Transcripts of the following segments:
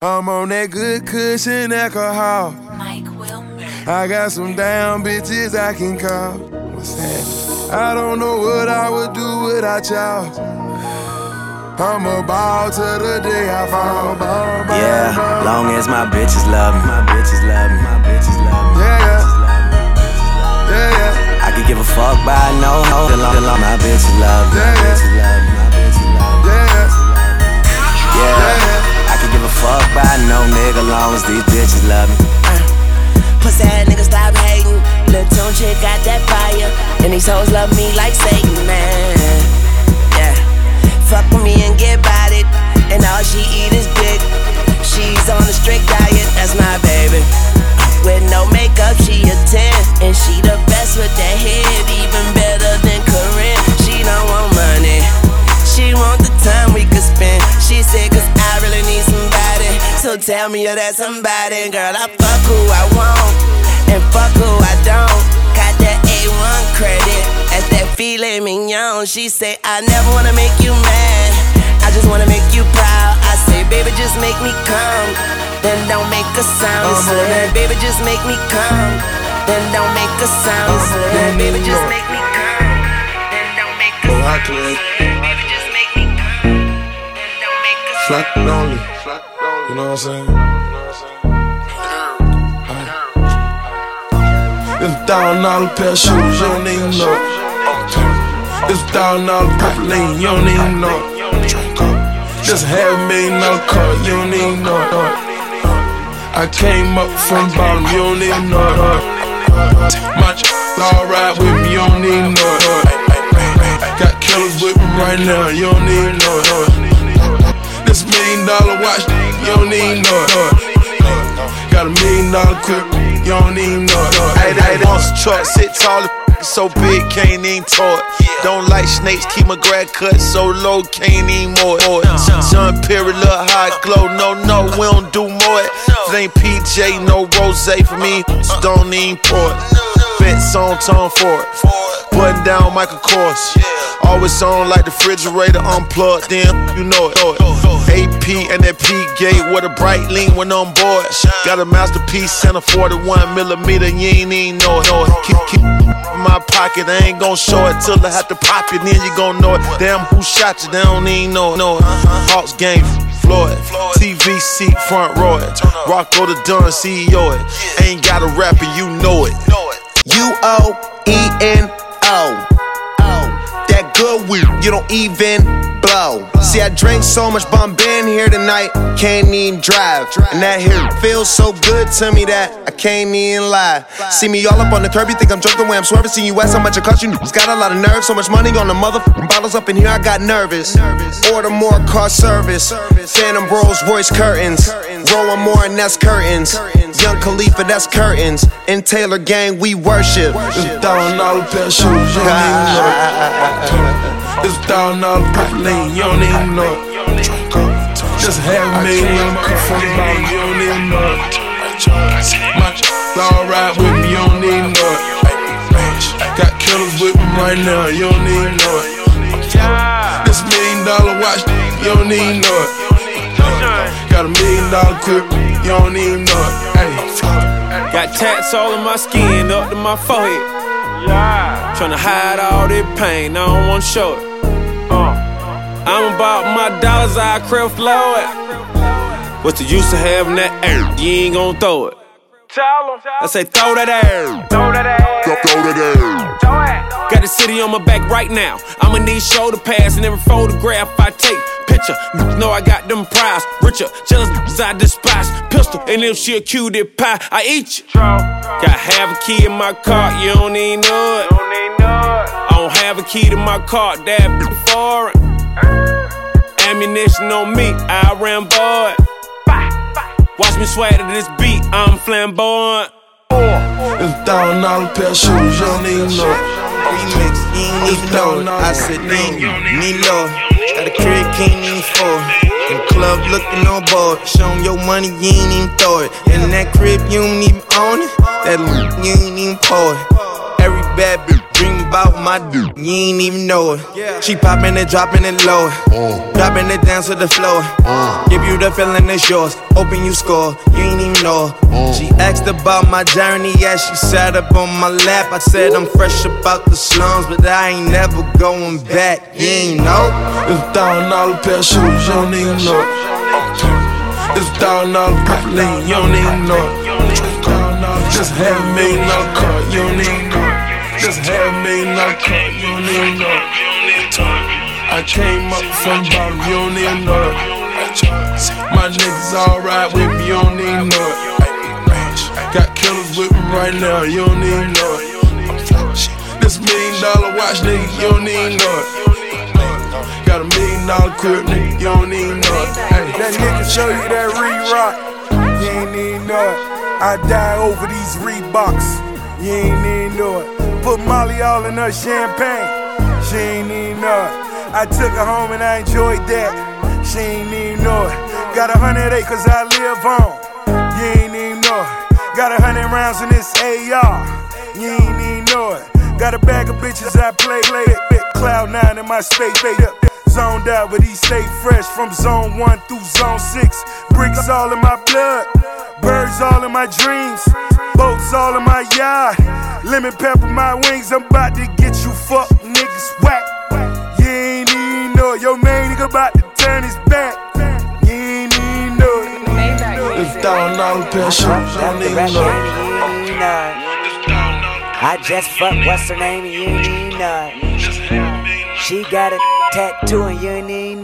I'm on that good cushion alcohol. Mike Wilmer. I got some damn bitches I can call. What's that? I don't know what I would do without y'all. I'm a ball till the day I fall. Ball, ball, Yeah, ball. long as my bitches love me, my bitches love me, my bitches love me. Yeah, yeah. bitches love me. Yeah, yeah. I could give a fuck by no, no, the long, the long, my bitches love me, my Yeah, yeah. bitches love me, my bitches love me. Yeah, Yeah, yeah. I could give a fuck by no nigga, long as these bitches love me. Uh, pussy ass nigga stop hating. Lil' Tune chick got that fire. And these hoes love me like Satan, man. Yeah. Fuck with me and get about it. And all she eat is dick. She's on a strict diet, that's my baby. With no makeup, she a 10. And she the best with that head, even better than Karrine. She don't want money. She want the time we could spend. She said, So tell me you're that somebody. Girl, I fuck who I want. And fuck who I don't. Got that A1 credit. That's that filet mignon. She say, I never wanna make you mad. I just wanna make you proud. I say, baby, just make me come. Then don't make a sound. I'm So then, baby, just make me come. Then don't make a sound. I'm So then, baby, just make me come. Then don't make a sound. Oh, I could. Baby, just make me come. Then don't make a Flat lonely. You know what I'm saying? Alright. It's thousand dollar pair of shoes, you don't even know it. It's thousand dollar purple lane, you don't even know. Just half a million dollar car, you don't even know. Uh, I came up from bottom, you don't even know. Uh, my ch- all ride with me, you don't even know. Got killers with me right now, you don't even know. This million dollar watch, even know it. Got a million dollar clip, you don't even know it. Hey, hey, monster truck, sit tall, the so big, can't even it. Don't like snakes, keep my grad cut so low, can't even more. Sun period, look high glow, no, no, we don't do more. It ain't PJ, no rose for me, so don't even pour it. Fence on, tone for it. Button down, Michael Kors. Always on like the refrigerator unplugged, then you know it. AP and that P gate with a bright lean when on board. Got a masterpiece and a 41 millimeter, you ain't even know it. Keep, keep in my pocket, I ain't gon' show it till I have to pop it, then you gon' know it. Damn, who shot you? They don't even know it. Hawks game, Floyd. TV seat, front row it. Rocko Da Don, CEO it. Ain't got a rapper, you know it. U O E N O. Good weed, you don't even blow. See, I drank so much, I'm here tonight, can't even drive. And that here feels so good to me that I can't even lie. See me all up on the curb, you think I'm drunk the way I'm swerving. See you ask how much it cost you. It's got a lot of nerve, so much money on the motherfucking bottles up in here, I got nervous. Order more car service, Phantom Rolls Royce curtains, rolling more and that's curtains. Young Khalifa, that's curtains. And Taylor Gang, we worship. It's a thousand dollar pair of shoes, It's dollar purple lane, you don't even know it. Just half million from the bottom, you don't even know it. My ride with me, you don't even know it. Got killers with me right now, you don't even know it. This million dollar watch, you don't even know it. Got a million dollar clip, you don't even know it. Got tats all in my skin, up to my forehead. Tryna hide all this pain, I don't wanna show it. Uh. I'm about my dollars, I crib flow it. What's the use of having that air? You ain't gon' throw it. I say throw that air. Throw that air. Got the city on my back right now. I'ma need shoulder pads and every photograph I take. Picture, know I got them prize. Richer, jealous, I despise. Pistol, and if she a cutie pie, I eat you. Got half a key in my car, you don't even know it. I don't have a key to my car, that be foreign. Ammunition on me, I Rambo it. Watch me swag to this beat, I'm flamboyant. It's a thousand dollar pair of shoes, you don't even know it. Remix, you ain't even know it. I said, need you, need love. Got a crib, can't even afford. In the club looking on board. Show 'em your money, you ain't even throw it. In that crib, you don't even own it. That l- you ain't even pour it. Every bad bitch dream about my dude. You ain't even know it. Yeah. She popping it, dropping it low. Uh. Dropping it down to the floor. Uh. Give you the feeling it's yours. Open you score. You ain't even know it. Uh. She asked about my journey as she sat up on my lap. I said I'm fresh about the slums, but I ain't never going back. You ain't know. It's a thousand dollar pair of shoes, you don't even know. It's a thousand dollar gasoline, you don't even know. Just half a million dollar car, you don't even know Just half a million dollar you don't even know. I came up from bottom, you don't even know. My niggas alright with me, you don't even know it. Got killers with me right now, you don't even know it. This million dollar watch, nigga, you don't even know it. Got a million dollar crib, nigga, you don't even know it. That nigga show you that re-rock, you ain't even know it. I die over these Reeboks, you ain't even know it. Put Molly all in her champagne, she ain't even know it. I took her home and I enjoyed that, she ain't even know it. Got a hundred acres I live on, you ain't even know it. Got a hundred rounds in this AR, you ain't even know it. Got a bag of bitches I play, play cloud nine in my space, up. Zoned out, but he stay fresh from zone one through zone six. Bricks all in my blood, birds all in my dreams, boats all in my yard. Lemon pepper my wings, I'm about to get you fuck niggas whack. You ain't even know it. your main nigga about to turn his back. You ain't even know it. It's a thousand dollar pair of you don't even know. I just fucked what's her name and you ain't even know. She got a tattoo and you ain't even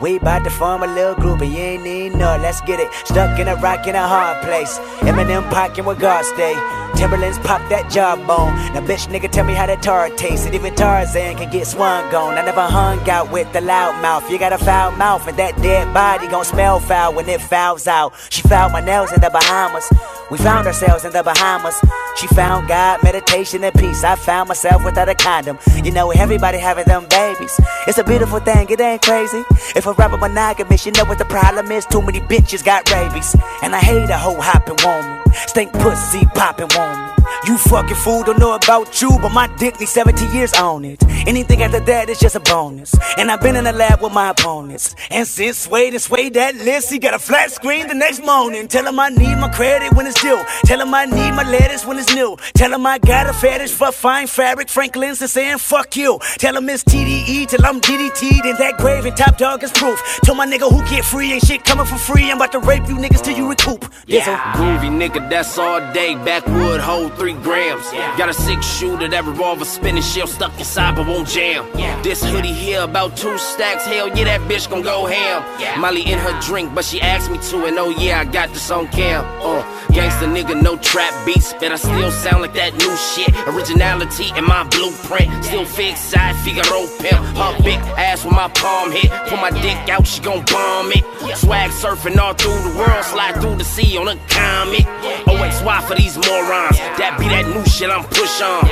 We bout to form a little group and you ain't need it. Let's get it. Stuck in a rock in a hard place. Eminem pockin' where God stay. Timberlands pop that jawbone. Now, bitch, nigga, tell me how that tar tastes. And even Tarzan can get swung on. I never hung out with the loud mouth. You got a foul mouth, and that dead body gon' smell foul when it fouls out. She found my nails in the Bahamas. We found ourselves in the Bahamas. She found God, meditation, and peace. I found myself without a condom. You know, everybody having them babies. It's a beautiful thing, it ain't crazy. If rapper monogamous, you know what the problem is. Too many bitches got rabies. And I hate a hoe hopping woman. Stink pussy popping woman. You fucking fool, don't know about you, but my dick needs 17 years on it. Anything after that is just a bonus. And I've been in the lab with my opponents. And since Sway and Sway that list, he got a flat screen the next morning. Tell him I need my credit when it's due. Tell him I need my lettuce when it's new. Tell him I got a fetish for fine fabric. Franklin's and saying fuck you. Tell him it's TDE till I'm DDT'd in that grave and top dog is proof. Tell my nigga who get free ain't shit coming for free. I'm about to rape you niggas till you recoup. Yeah, groovy nigga, that's all day. Backwood hold three grams. Got a six shooter, that revolver spinning shell stuck inside but won't jam. Yeah. This hoodie here about two stacks. Hell yeah, that bitch gon' go ham. Molly in her drink, but she asked me to, and oh yeah, I got this on cam. Uh, gangsta nigga, no trap beats, but I still sound like that new shit. Originality in my blueprint, still fix side Figaro pimp. Her big ass with my palm hit. Pull my dick out, she gon' bomb it. Swag surfing all through the world, slide through the sea on a comet. OXY for these morons. That be that new shit I'm push on.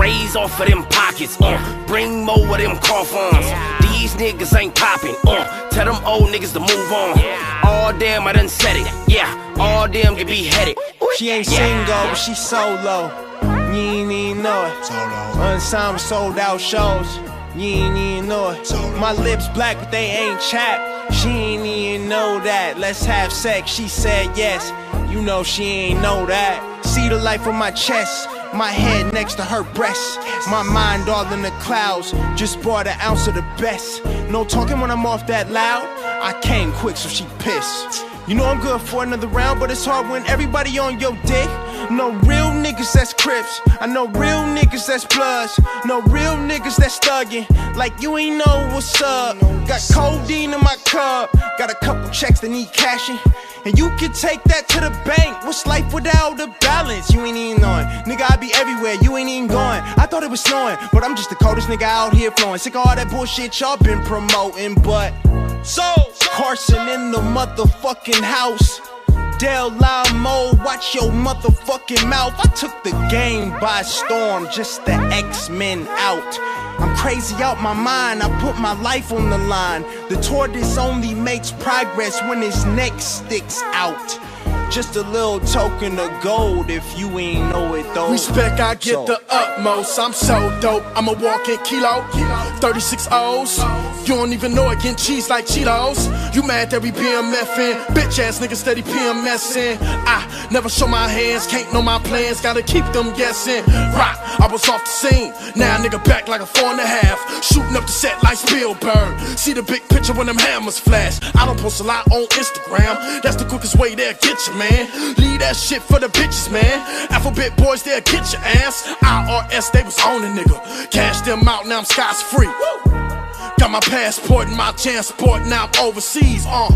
Raise off of them pockets, uh. Bring more of them coffins. These niggas ain't popping, uh. Tell them old niggas to move on. All damn, I done said it, yeah. All them get beheaded. She ain't single, but she solo. You ain't even know it. Unsigned sold out shows. You ain't even know it. My lips black, but they ain't chapped. She ain't even know that. Let's have sex. She said yes. You know she ain't know that. See the life on my chest. My head next to her breast. My mind all in the clouds. Just bought an ounce of the best. No talking when I'm off that loud. I came quick, so she pissed. You know I'm good for another round, but it's hard when everybody on your dick. No real niggas that's crips. I know real niggas that's bloods. No real niggas that's thuggin'. Like you ain't know what's up. Got codeine in my cup. Got a couple checks that need cashing. And you can take that to the bank. What's life without a balance? You ain't even knowing. Nigga, I be everywhere. You ain't even going. I thought it was snowing, but I'm just the coldest nigga out here flowing. Sick of all that bullshit y'all been promoting, but. So, Carson in the motherfucking house. Del Lamo, watch your motherfucking mouth. I took the game by storm, just the X-Men out. I'm crazy out my mind, I put my life on the line. The tortoise only makes progress when his neck sticks out. Just a little token of gold if you ain't know it though. Respect, I get So- the utmost. I'm so dope. I'm a walking kilo. 36 O's. You don't even know it, getting cheese like Cheetos. You mad that we BMFing? Bitch ass niggas steady PMSing. I never show my hands, can't know my plans, gotta keep them guessing. Rock, I was off the scene. Now nigga back like a four and a half. Shooting up the set like Spielberg. See the big picture when them hammers flash. I don't post a lot on Instagram. That's the quickest way they'll get you, man. Leave that shit for the bitches, man. Alphabet boys, they'll get your ass. IRS, they was on a nigga. Cash them out, now I'm scotch free. Got my passport and my transport, now I'm overseas. Uh,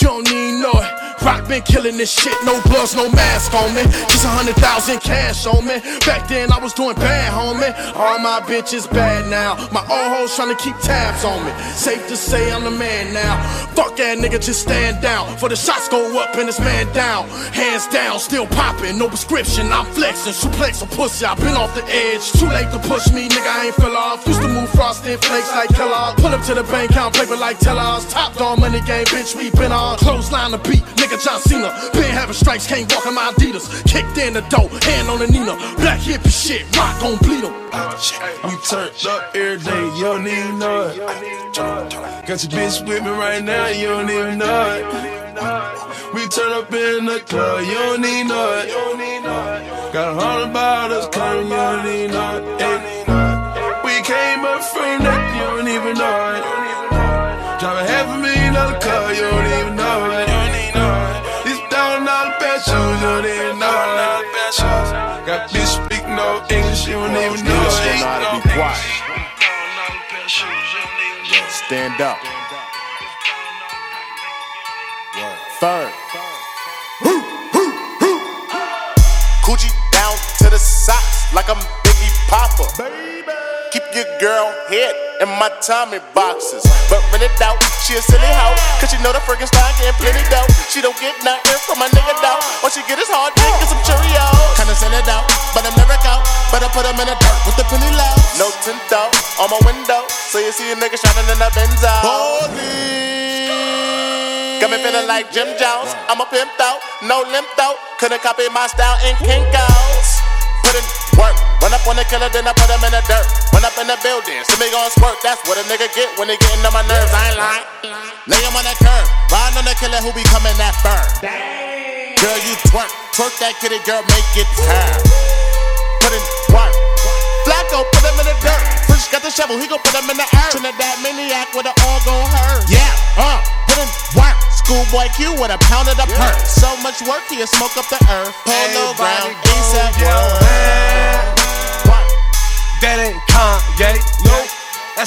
you don't need no it. Rock been killing this shit, no gloves, no mask on me. Just a hundred thousand cash on me. Back then I was doing bad, homie. All my bitches bad now. My old hoes trying to keep tabs on me. Safe to say I'm the man now. Fuck that nigga, just stand down. For the shots go up and this man down. Hands down, still popping, no prescription. I'm flexing, suplex a pussy. I been off the edge. Too late to push me, nigga. I ain't fell off. Used to move frosted flakes like Kellogg. Pull up to the bank, count paper like tellers. Top dog money game, bitch. We been on. Clothesline the beat, nigga. John Cena. Been having strikes, can't walk in my Adidas. Kicked in the door, hand on the Nina. Black Hippy shit, rock gon' bleed 'em. Ah, we turned up every day, you don't even know it. Got your bitch with me right now, you don't even know it. We turn up in the club, you don't even know it. Got a hundred bottles coming, you don't even know it. We came up from that, you don't even know it. Drive a half a million dollar car, you don't even know it. English, you don't even know Niggas don't it. know how to be quiet. Stand up. Third. Coochie down to the socks like I'm Biggie Popper. Keep your girl head in my Tommy boxes. But when it out, she a silly hoe. Cause she know the friggin' style getting plenty dough. She don't get nothing from my nigga though. All she get is hard dick and some Cheerios. Kinda send it out, but I'm never out. Better put him in the dirt with the penny low. No tint out on my window. So you see a nigga shining in the Benzo. Got me feeling like Jim Jones. I'm a pimp though, no limp though. Couldn't copy my style in Kinkos. Put in work, run up on the killer, then I put him in the dirt. Run up in the building, see me gon' squirt. That's what a nigga get when they getting on my nerves. I ain't lying. Lay him on that curb, riding on the killer who be coming that firm. Girl, you twerk, twerk that kitty, girl, make it turn. Put in work. Flacko, put him in the dirt. Fresh got the shovel, he gon' put him in the earth. Trinidad maniac with an all gon' hurt. Yeah, uh, put in work. Schoolboy Q with a pound of the perk. So much work, he'll smoke up the earth. Polo ground, ASAP. That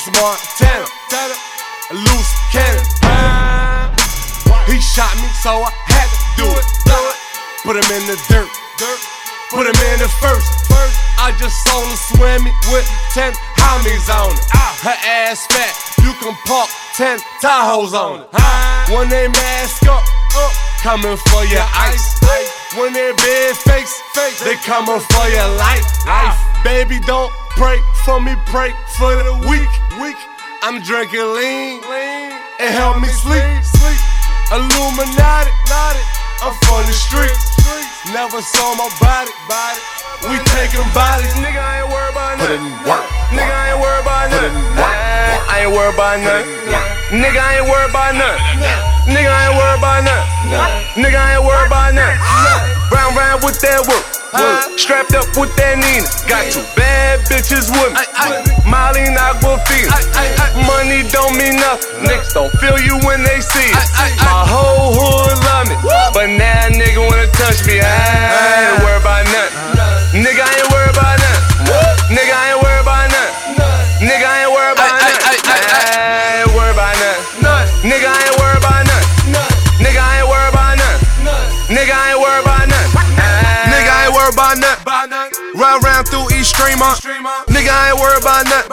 that's Montana. A loose cannon. He shot me, so I had to do it. Put him in the dirt, put him in the first. I just saw her swimming with 10 homies on it. Ah. Her ass fat, you can park 10 Tahoes on it. When they mask up, up, coming for your ice. When they face, they coming for your life. Ah. life. Baby, don't pray for me, pray for the weak. weak. I'm drinking lean, lean. and help me sleep. sleep. Illuminati, I'm from the streets. Never saw my body, body. We taking bodies, nigga. I ain't worried about Put nothing. in work. Nigga, I ain't worried about Put in nothing. work. I ain't worried about nothing. Nigga, I ain't worried about nothing. Nigga, I ain't worried about nothing. Nigga, I ain't worried about nothing. Round round with that work. Work. Strapped up with that Nina. Got two bad bitches with me. Molly Aquafina. Money don't mean nothing. Niggas don't feel you when they see it. My whole hood love me. But now nigga wanna touch me. I ain't worried about nothing. Nigga, I ain't worried about nothing.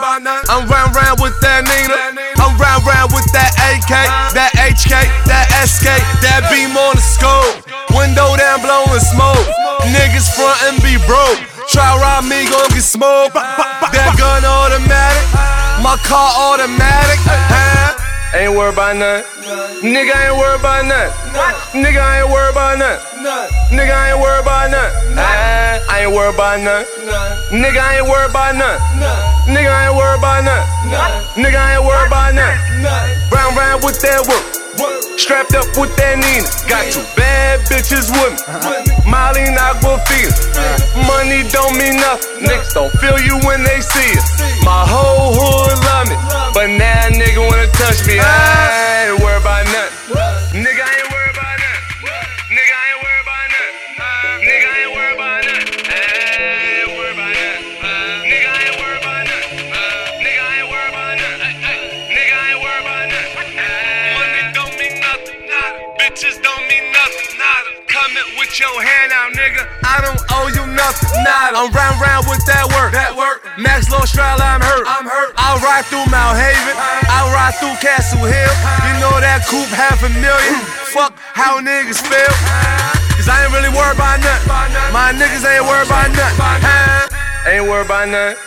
I'm round round with that Nina. I'm round round with that AK, that HK, that SK, that beam on the scope. Window down blowing smoke. Niggas front and be broke. Try rob me, gon' get smoked. That gun automatic. My car automatic. Ain't worried about nothing. Nigga ain't worried about nothing. Nigga ain't worried about nothing. Nigga ain't worried about nothing. I ain't worried about nothing. Nigga ain't worried about nothing. Nigga ah, ain't worried about nothing. Nigga ain't worried about nothing. Round round with that work. Strapped up with that Nina. Got two bad bitches with me. Molly Aquafina. Money don't mean nothing. Niggas don't feel you when they see it. My whole hood love me. But now nigga wanna touch me. I ain't worried about nothing. Nigga ain't worried about nothing. Nigga ain't worried about nothing. Nigga ain't worried about nothing. Ain't worried about nothing. Nigga ain't worried about nothing. Nigga ain't worried about nothing. Nigga ain't worried about nothing. Money don't mean nothing. Bitches don't mean nothing. Coming with your hand out, nigga. I don't owe you nothing. I'm round round with that work. That work. Max Low Strala, I'm hurt. I'm hurt. I'll ride through Mott Haven. I'll ride through Castle Hill. You know that coupe half a million. Fuck how niggas feel. Cause I ain't really worried about nothing. My niggas ain't worried about nothing. Huh? Ain't worried about nothing.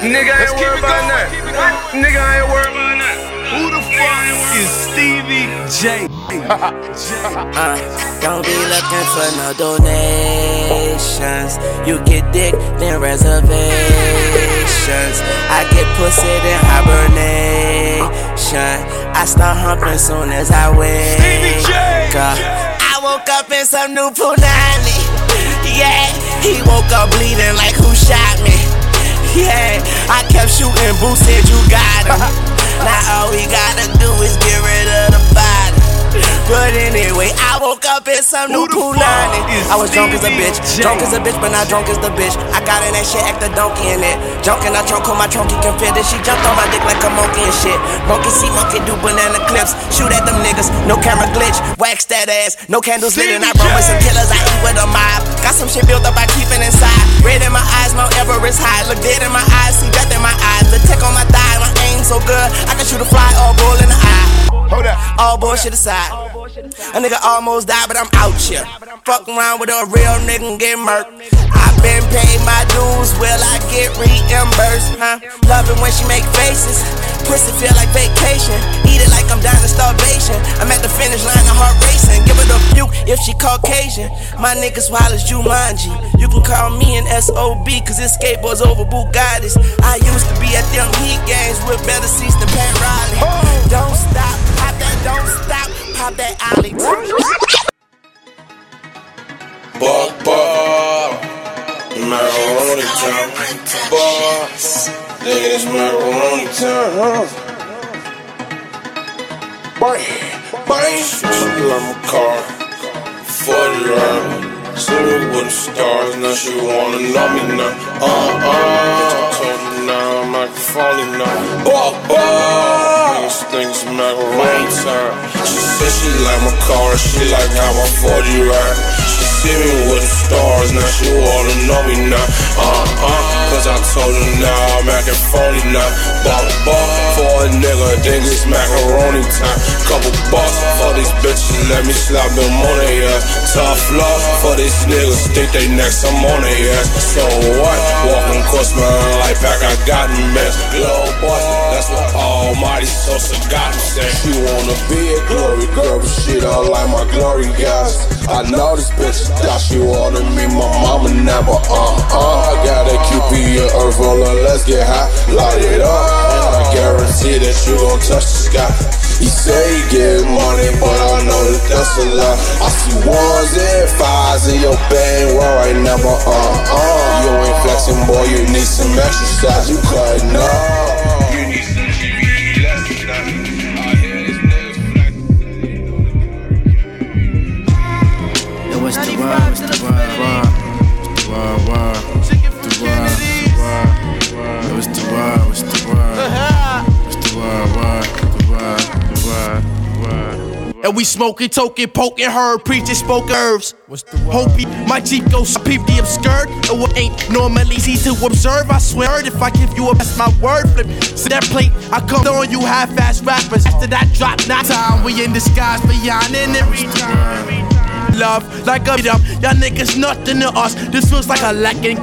Nigga ain't worried about nothing. Nigga ain't worried about nothing. Who the fuck is Stevie J? J. Uh, don't be looking for no You get dick, then reservations. I get pussy, then hibernation. I start humping soon as I wake up. I woke up in some new punani. Yeah, he woke up bleeding like who shot me. Yeah, I kept shooting, Boo said you got him. now all we gotta do is get rid of the body. But anyway, I woke up in some new punani. I was drunk as a bitch, drunk as a bitch, but not drunk as the bitch. I got in that shit, act the donkey in it. Junk in my trunk, on my trunky can fit it. She jumped on my dick like a monkey and shit. Monkey see, monkey do banana clips. Shoot at them niggas, no camera glitch. Wax that ass, no candles lit, and I roll with some killers. I eat with a mob. Got some shit built up, I keep it inside. Red in my eyes, Mount Everest high. Look dead in my eyes, see death in my eyes. The tech on my thigh, my aim so good. I can shoot a fly or a bull in the eye. Hold up. All bullshit aside. A nigga almost died, but I'm out here. Fuck around with a real nigga and get murked. I been paid my dues, will I get reimbursed? Huh? Love it when she make faces. Pussy feel like vacation. Eat it like I'm dying of starvation. I'm at the finish line, the heart racing. Give it a puke if she Caucasian. My niggas wild as Jumanji. You can call me an SOB, cause this skateboard's over Bugattis. I used to be at them heat games with better seats than Pat Riley. Oh. Don't stop, pop that, don't stop, pop that alley. Bar, bar. Macaroni time. Bar. Nigga, this macaroni time? Bang, bang. She love my car. For the ride. Sitting with the stars, now she wanna know me now. Uh uh. Told her now I'm microphone now. Bar, bar. Think it's macaroni time. She like my car, she like how my 40 ride. Me with the stars, now she wanna know me now. Uh uh, cause I told her now I'm acting phony now. Ball ball for a nigga, think it's macaroni time. Couple bucks for these bitches, let me slap them on their ass. Tough love for these niggas, think they next, I'm on their ass. So what? Walking course, man, like back, I got me mess. Glow boy, that's what Almighty Sosa got me say. She wanna be a glory girl, but she don't like my glory guys. I know this bitch thought she wanted me, my mama never, uh uh. I got a QP in earth roller, let's get high, light it up. And I guarantee that you gon' touch the sky. He say he get money, but I know that that's a lie. I see ones and fives in your bang, where I never, uh uh. You ain't flexing, boy, you need some exercise, you cutting up. And we smoking, token, poking, heard, preaching, spoke herbs. What's the Hope he, my Jeep goes peep the obscured. And what ain't normally easy to observe, I swear if I give you a that's my word flip. See that plate, I come on you half-ass rappers. After that drop, not time, we in disguise beyond and every time. Love like a beat up, y'all niggas nothing to us. This feels like a lacking